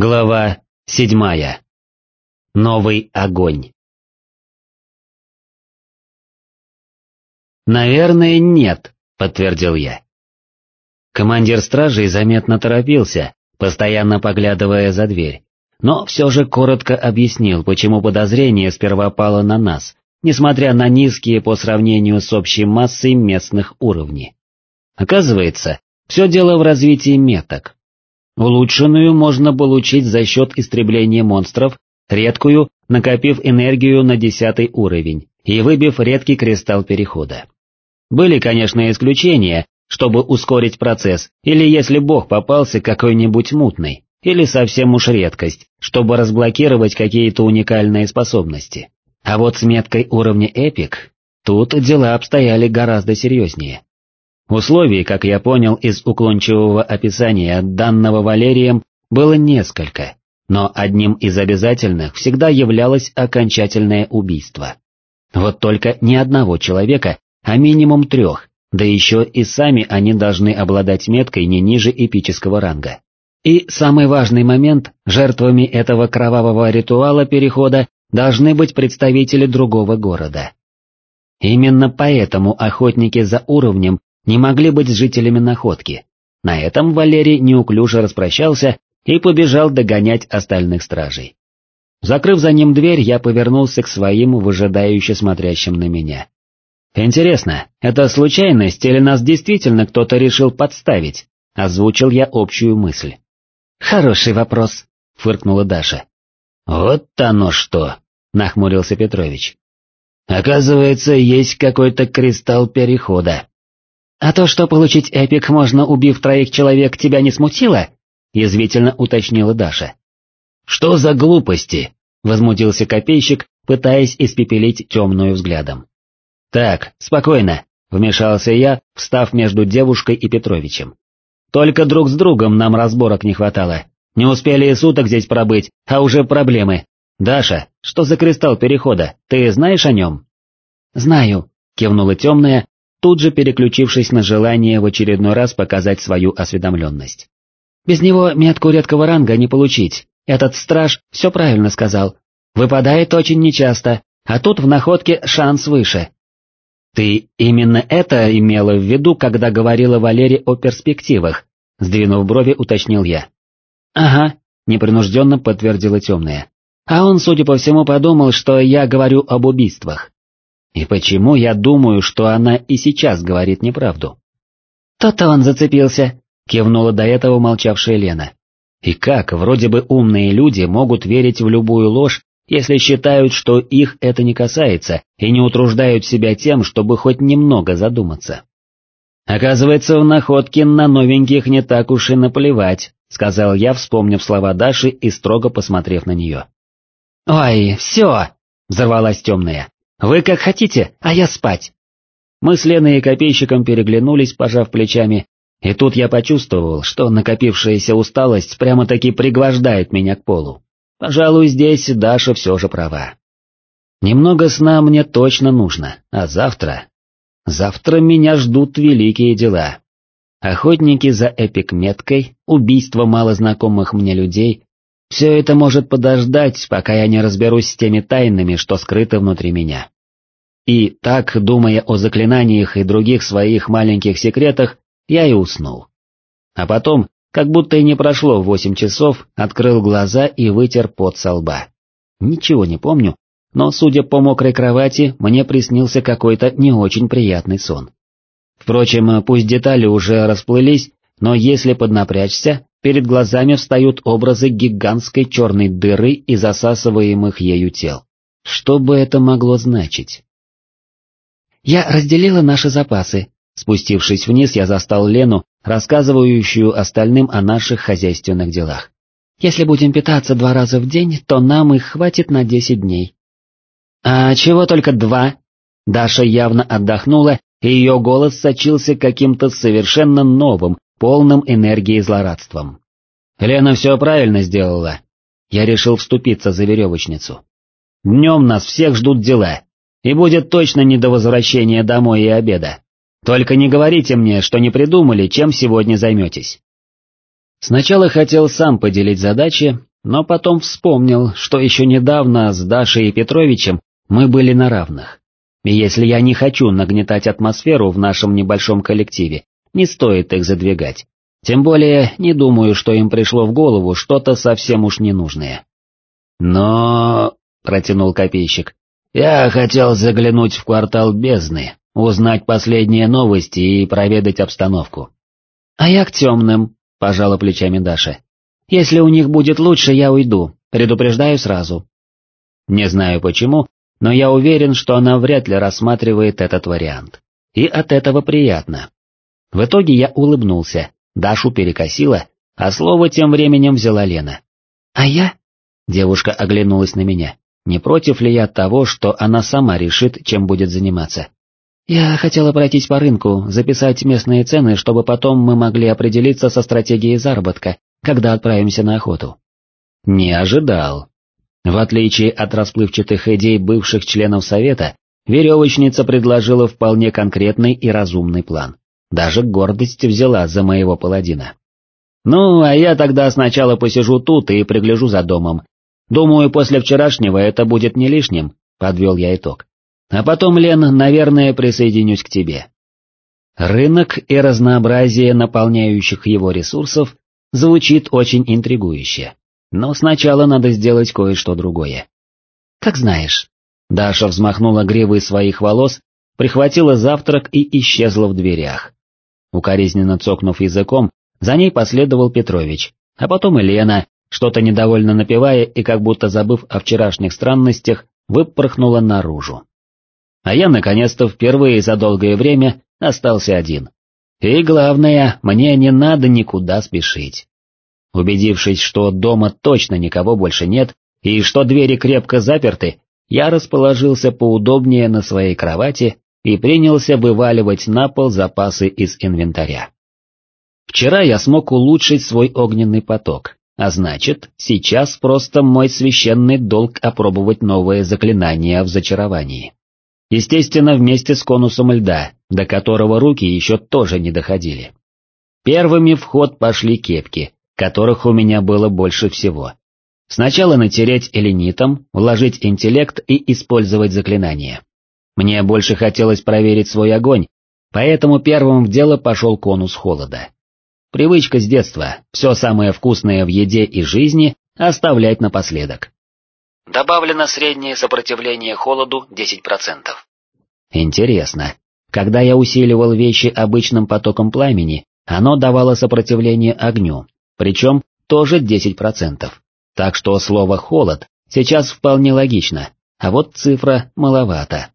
Глава седьмая. Новый огонь. «Наверное, нет», — подтвердил я. Командир стражей заметно торопился, постоянно поглядывая за дверь, но все же коротко объяснил, почему подозрение сперва пало на нас, несмотря на низкие по сравнению с общей массой местных уровней. Оказывается, все дело в развитии меток. Улучшенную можно получить за счет истребления монстров, редкую, накопив энергию на десятый уровень и выбив редкий кристалл перехода. Были, конечно, исключения, чтобы ускорить процесс, или если бог попался какой-нибудь мутный, или совсем уж редкость, чтобы разблокировать какие-то уникальные способности. А вот с меткой уровня эпик, тут дела обстояли гораздо серьезнее. Условий, как я понял из уклончивого описания данного Валерием, было несколько, но одним из обязательных всегда являлось окончательное убийство. Вот только не одного человека, а минимум трех, да еще и сами они должны обладать меткой не ниже эпического ранга. И самый важный момент, жертвами этого кровавого ритуала перехода должны быть представители другого города. Именно поэтому охотники за уровнем не могли быть жителями находки. На этом Валерий неуклюже распрощался и побежал догонять остальных стражей. Закрыв за ним дверь, я повернулся к своим выжидающе смотрящим на меня. «Интересно, это случайность или нас действительно кто-то решил подставить?» Озвучил я общую мысль. «Хороший вопрос», — фыркнула Даша. «Вот оно что», — нахмурился Петрович. «Оказывается, есть какой-то кристалл перехода. «А то, что получить эпик можно, убив троих человек, тебя не смутило?» — язвительно уточнила Даша. «Что за глупости?» — возмутился копейщик, пытаясь испепелить темную взглядом. «Так, спокойно», — вмешался я, встав между девушкой и Петровичем. «Только друг с другом нам разборок не хватало. Не успели и суток здесь пробыть, а уже проблемы. Даша, что за кристалл перехода, ты знаешь о нем?» «Знаю», — кивнула темная, тут же переключившись на желание в очередной раз показать свою осведомленность. Без него метку редкого ранга не получить, этот страж все правильно сказал. Выпадает очень нечасто, а тут в находке шанс выше. Ты именно это имела в виду, когда говорила Валере о перспективах, сдвинув брови, уточнил я. Ага, непринужденно подтвердила темная. А он, судя по всему, подумал, что я говорю об убийствах. И почему я думаю, что она и сейчас говорит неправду? «То-то он зацепился», — кивнула до этого молчавшая Лена. И как, вроде бы умные люди могут верить в любую ложь, если считают, что их это не касается, и не утруждают себя тем, чтобы хоть немного задуматься. «Оказывается, в находке на новеньких не так уж и наплевать», — сказал я, вспомнив слова Даши и строго посмотрев на нее. «Ой, все!» — взорвалась темная. «Вы как хотите, а я спать». Мы с Леной и копейщиком переглянулись, пожав плечами, и тут я почувствовал, что накопившаяся усталость прямо-таки пригвождает меня к полу. Пожалуй, здесь Даша все же права. Немного сна мне точно нужно, а завтра... Завтра меня ждут великие дела. Охотники за эпик-меткой, убийство малознакомых мне людей, все это может подождать, пока я не разберусь с теми тайнами, что скрыты внутри меня. И так, думая о заклинаниях и других своих маленьких секретах, я и уснул. А потом, как будто и не прошло восемь часов, открыл глаза и вытер пот со лба. Ничего не помню, но, судя по мокрой кровати, мне приснился какой-то не очень приятный сон. Впрочем, пусть детали уже расплылись, но если поднапрячься, перед глазами встают образы гигантской черной дыры и засасываемых ею тел. Что бы это могло значить? Я разделила наши запасы. Спустившись вниз, я застал Лену, рассказывающую остальным о наших хозяйственных делах. Если будем питаться два раза в день, то нам их хватит на десять дней. А чего только два? Даша явно отдохнула, и ее голос сочился каким-то совершенно новым, полным энергии злорадством. Лена все правильно сделала. Я решил вступиться за веревочницу. Днем нас всех ждут дела, и будет точно не до возвращения домой и обеда. Только не говорите мне, что не придумали, чем сегодня займетесь. Сначала хотел сам поделить задачи, но потом вспомнил, что еще недавно с Дашей и Петровичем мы были на равных. И если я не хочу нагнетать атмосферу в нашем небольшом коллективе, не стоит их задвигать. Тем более, не думаю, что им пришло в голову что-то совсем уж ненужное. Но... — протянул копейщик. «Я хотел заглянуть в квартал бездны, узнать последние новости и проведать обстановку». «А я к темным», — пожала плечами Даша. «Если у них будет лучше, я уйду, предупреждаю сразу». Не знаю почему, но я уверен, что она вряд ли рассматривает этот вариант. И от этого приятно. В итоге я улыбнулся, Дашу перекосила, а слово тем временем взяла Лена. «А я?» Девушка оглянулась на меня. Не против ли я того, что она сама решит, чем будет заниматься? Я хотела пройтись по рынку, записать местные цены, чтобы потом мы могли определиться со стратегией заработка, когда отправимся на охоту. Не ожидал. В отличие от расплывчатых идей бывших членов Совета, веревочница предложила вполне конкретный и разумный план. Даже гордость взяла за моего паладина. Ну, а я тогда сначала посижу тут и пригляжу за домом. Думаю, после вчерашнего это будет не лишним, подвел я итог. А потом, Лен, наверное, присоединюсь к тебе. Рынок и разнообразие наполняющих его ресурсов звучит очень интригующе. Но сначала надо сделать кое-что другое. Как знаешь. Даша взмахнула гривой своих волос, прихватила завтрак и исчезла в дверях. Укоризненно цокнув языком, за ней последовал Петрович, а потом и Лена, что-то недовольно напевая и как будто забыв о вчерашних странностях, выпорхнула наружу. А я наконец-то впервые за долгое время остался один. И главное, мне не надо никуда спешить. Убедившись, что дома точно никого больше нет и что двери крепко заперты, я расположился поудобнее на своей кровати и принялся вываливать на пол запасы из инвентаря. Вчера я смог улучшить свой огненный поток, а значит, сейчас просто мой священный долг опробовать новое заклинание в зачаровании. Естественно, вместе с конусом льда, до которого руки еще тоже не доходили. Первыми в ход пошли кепки, которых у меня было больше всего. Сначала натереть эленитом, вложить интеллект и использовать заклинание. Мне больше хотелось проверить свой огонь, поэтому первым в дело пошел конус холода. Привычка с детства, все самое вкусное в еде и жизни оставлять напоследок. Добавлено среднее сопротивление холоду 10%. Интересно, когда я усиливал вещи обычным потоком пламени, оно давало сопротивление огню, причем тоже 10%. Так что слово «холод» сейчас вполне логично, а вот цифра маловато.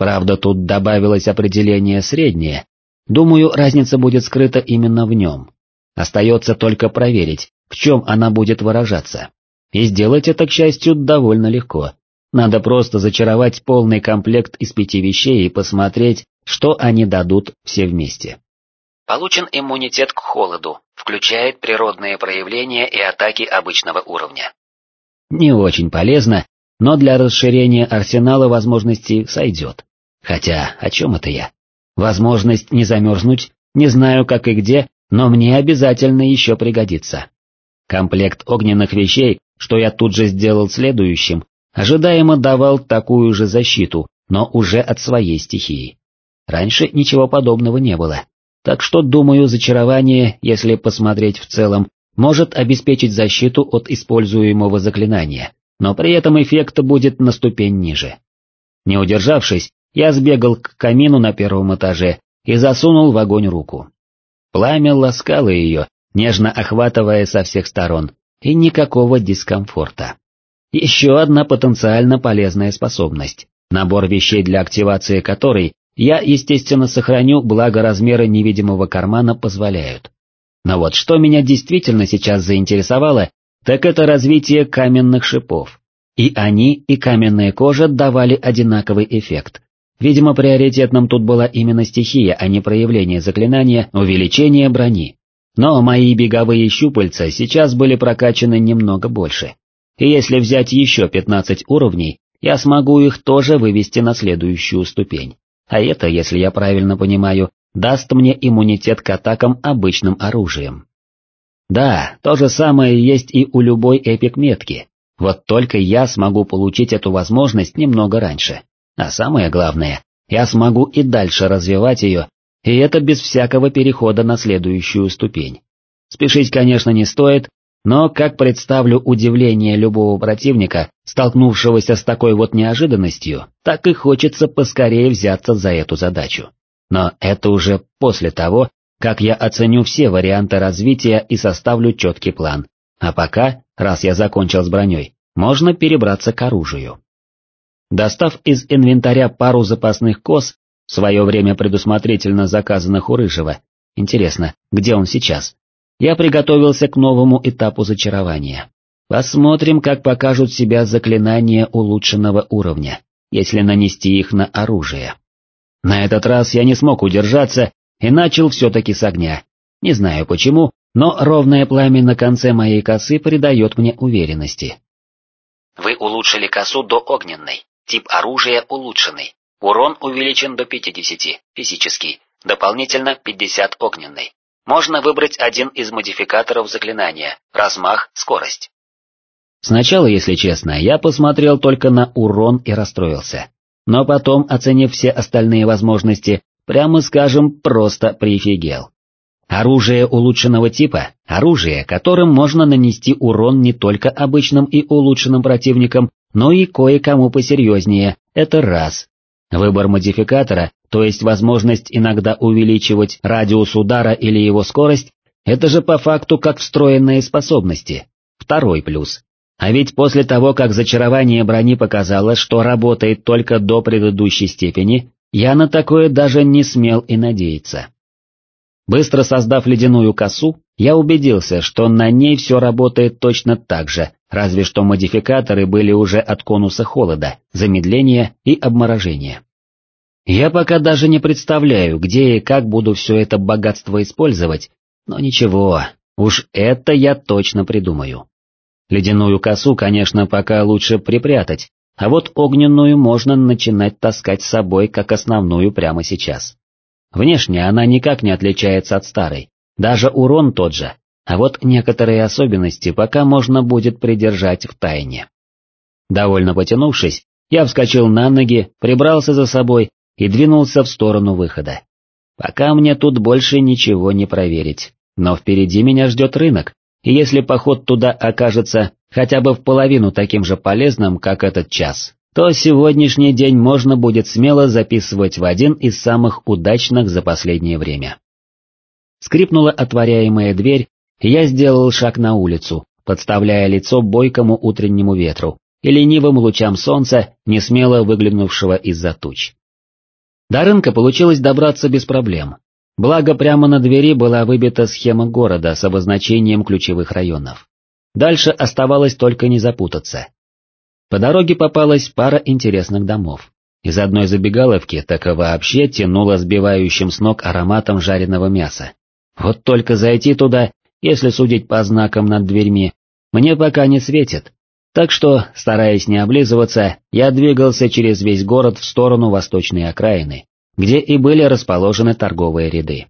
Правда, тут добавилось определение «среднее», Думаю, разница будет скрыта именно в нем. Остается только проверить, в чем она будет выражаться. И сделать это, к счастью, довольно легко. Надо просто зачаровать полный комплект из пяти вещей и посмотреть, что они дадут все вместе. Получен иммунитет к холоду, включает природные проявления и атаки обычного уровня. Не очень полезно, но для расширения арсенала возможностей сойдет. Хотя, о чем это я? Возможность не замерзнуть, не знаю как и где, но мне обязательно еще пригодится. Комплект огненных вещей, что я тут же сделал следующим, ожидаемо давал такую же защиту, но уже от своей стихии. Раньше ничего подобного не было, так что, думаю, зачарование, если посмотреть в целом, может обеспечить защиту от используемого заклинания, но при этом эффект будет на ступень ниже. Не удержавшись, я сбегал к камину на первом этаже и засунул в огонь руку. Пламя ласкало ее, нежно охватывая со всех сторон, и никакого дискомфорта. Еще одна потенциально полезная способность, набор вещей для активации которой я, естественно, сохраню, благо размеры невидимого кармана позволяют. Но вот что меня действительно сейчас заинтересовало, так это развитие каменных шипов. И они, и каменная кожа давали одинаковый эффект, Видимо, приоритетным тут была именно стихия, а не проявление заклинания увеличения брони. Но мои беговые щупальца сейчас были прокачаны немного больше. И если взять еще 15 уровней, я смогу их тоже вывести на следующую ступень. А это, если я правильно понимаю, даст мне иммунитет к атакам обычным оружием. Да, то же самое есть и у любой эпик-метки, вот только я смогу получить эту возможность немного раньше. А самое главное, я смогу и дальше развивать ее, и это без всякого перехода на следующую ступень. Спешить, конечно, не стоит, но как представлю удивление любого противника, столкнувшегося с такой вот неожиданностью, так и хочется поскорее взяться за эту задачу. Но это уже после того, как я оценю все варианты развития и составлю четкий план. А пока, раз я закончил с броней, можно перебраться к оружию. Достав из инвентаря пару запасных кос, в свое время предусмотрительно заказанных у Рыжего, интересно, где он сейчас, я приготовился к новому этапу зачарования. Посмотрим, как покажут себя заклинания улучшенного уровня, если нанести их на оружие. На этот раз я не смог удержаться и начал все-таки с огня. Не знаю почему, но ровное пламя на конце моей косы придает мне уверенности. Вы улучшили косу до огненной, тип оружия улучшенный, урон увеличен до 50, физический, дополнительно 50 огненный. Можно выбрать один из модификаторов заклинания, размах, скорость. Сначала, если честно, я посмотрел только на урон и расстроился. Но потом, оценив все остальные возможности, прямо скажем, просто прифигел. Оружие улучшенного типа – оружие, которым можно нанести урон не только обычным и улучшенным противникам, но и кое-кому посерьезнее, это раз. Выбор модификатора, то есть возможность иногда увеличивать радиус удара или его скорость, это же по факту как встроенные способности. Второй плюс. А ведь после того, как зачарование брони показало, что работает только до предыдущей степени, я на такое даже не смел и надеяться. Быстро создав ледяную косу, я убедился, что на ней все работает точно так же, разве что модификаторы были уже от конуса холода, замедления и обморожения. Я пока даже не представляю, где и как буду все это богатство использовать, но ничего, уж это я точно придумаю. Ледяную косу, конечно, пока лучше припрятать, а вот огненную можно начинать таскать с собой как основную прямо сейчас. Внешне она никак не отличается от старой, даже урон тот же, а вот некоторые особенности пока можно будет придержать в тайне. Довольно потянувшись, я вскочил на ноги, прибрался за собой и двинулся в сторону выхода. Пока мне тут больше ничего не проверить, но впереди меня ждет рынок, и если поход туда окажется хотя бы в половину таким же полезным, как этот час, то сегодняшний день можно будет смело записывать в один из самых удачных за последнее время. Скрипнула отворяемая дверь, я сделал шаг на улицу, подставляя лицо бойкому утреннему ветру и ленивым лучам солнца, не смело выглянувшего из-за туч. До рынка получилось добраться без проблем, благо прямо на двери была выбита схема города с обозначением ключевых районов. Дальше оставалось только не запутаться. По дороге попалась пара интересных домов. Из одной забегаловки так и вообще тянуло сбивающим с ног ароматом жареного мяса. Вот только зайти туда, если судить по знакам над дверьми, мне пока не светит. Так что, стараясь не облизываться, я двигался через весь город в сторону восточной окраины, где и были расположены торговые ряды.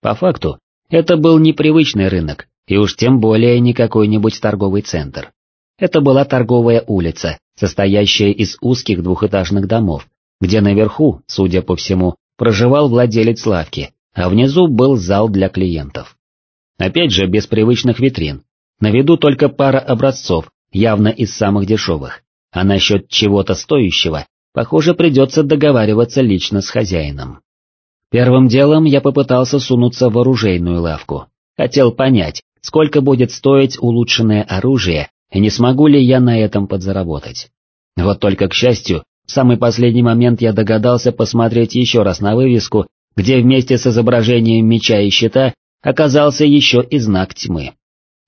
По факту, это был непривычный рынок, и уж тем более не какой-нибудь торговый центр. Это была торговая улица, состоящая из узких двухэтажных домов, где наверху, судя по всему, проживал владелец лавки, а внизу был зал для клиентов. Опять же, без привычных витрин. На виду только пара образцов, явно из самых дешевых, а насчет чего-то стоящего, похоже, придется договариваться лично с хозяином. Первым делом я попытался сунуться в оружейную лавку. Хотел понять, сколько будет стоить улучшенное оружие и не смогу ли я на этом подзаработать. Вот только, к счастью, в самый последний момент я догадался посмотреть еще раз на вывеску, где вместе с изображением меча и щита оказался еще и знак тьмы.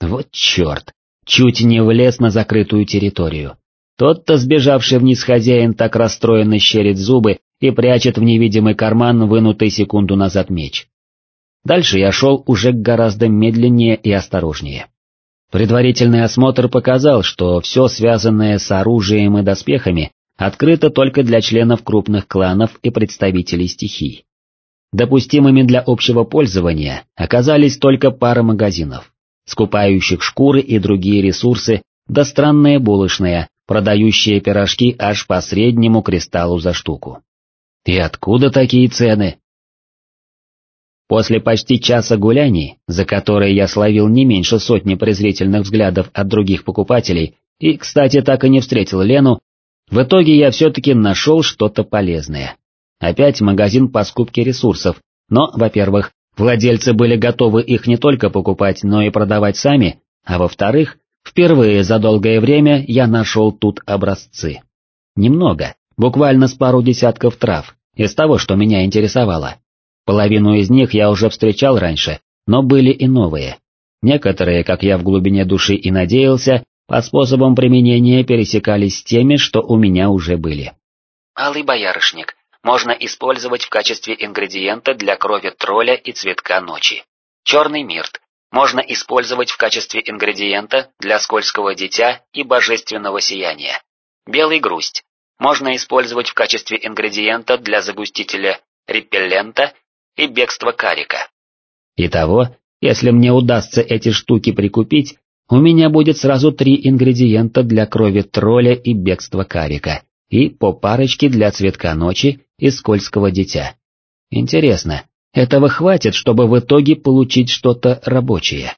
Вот черт, чуть не влез на закрытую территорию. Тот-то сбежавший вниз хозяин так расстроенно щерит зубы и прячет в невидимый карман вынутый секунду назад меч. Дальше я шел уже гораздо медленнее и осторожнее. Предварительный осмотр показал, что все связанное с оружием и доспехами открыто только для членов крупных кланов и представителей стихий. Допустимыми для общего пользования оказались только пара магазинов. скупающих шкуры и другие ресурсы, да странные булочные, продающие пирожки аж по среднему кристаллу за штуку. И откуда такие цены? После почти часа гуляний, за которые я словил не меньше сотни презрительных взглядов от других покупателей, и, кстати, так и не встретил Лену, в итоге я все-таки нашел что-то полезное. Опять магазин по скупке ресурсов, но, во-первых, владельцы были готовы их не только покупать, но и продавать сами, а во-вторых, впервые за долгое время я нашел тут образцы. Немного, буквально с пару десятков трав, из того, что меня интересовало. Половину из них я уже встречал раньше, но были и новые. Некоторые, как я в глубине души и надеялся, по способам применения пересекались с теми, что у меня уже были. Алый боярышник можно использовать в качестве ингредиента для крови тролля и цветка ночи. Черный мирт можно использовать в качестве ингредиента для скользкого дитя и божественного сияния. Белый грусть можно использовать в качестве ингредиента для загустителя репеллента и бегства карика. Итого, если мне удастся эти штуки прикупить, у меня будет сразу три ингредиента для крови тролля и бегства карика, и по парочке для цветка ночи и скользкого дитя. Интересно, этого хватит, чтобы в итоге получить что-то рабочее?